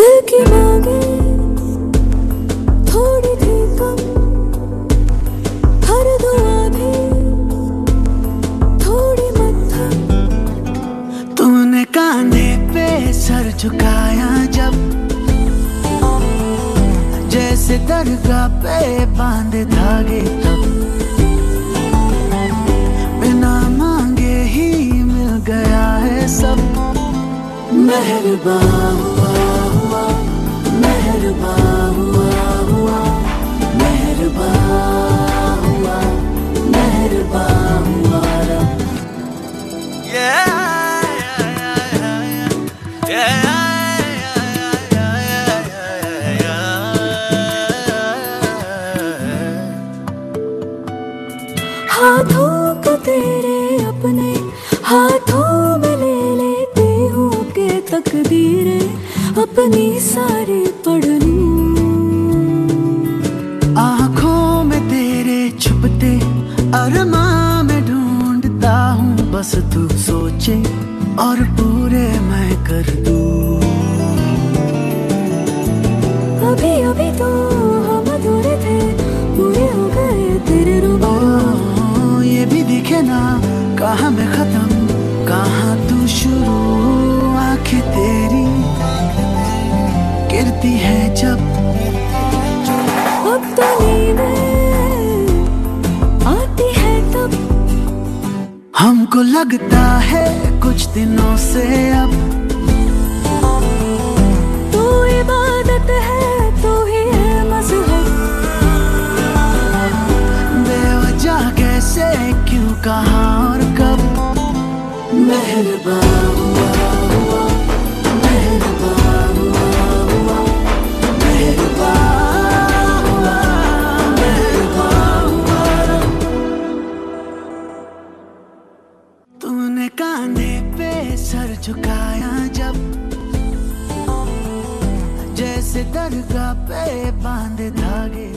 की मांगे थोड़ी थी कम। हर दुआ भी थोड़ी तूने कांधे पे सर झुकाया जब जैसे दरगाह पे बांधे धागे तब। बिना मांगे ही मिल गया है सब। मेहरबान। हाथों को तेरे अपने हाथों में ले लेती हूँ के तकदीरें अपनी सारी पढ़ लूँ आँखों में तेरे छुपते, अरमां में ढूंढता हूँ, बस तू सोचे और पूरे मैं कर दूँ। अभी अभी तो भी कहा मैं खत्म? कहा तू शुरू? आँखें तेरी गिरती है जब। अब तो आती है तब। हमको लगता है कुछ दिनों से अब। कहा और कब मेहरबान कांधे पे सर झुकाया जब जैसे दरगाह पे बांधे धागे